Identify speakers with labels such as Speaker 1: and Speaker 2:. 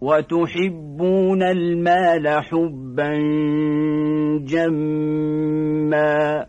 Speaker 1: وتحبون المال حبا جما.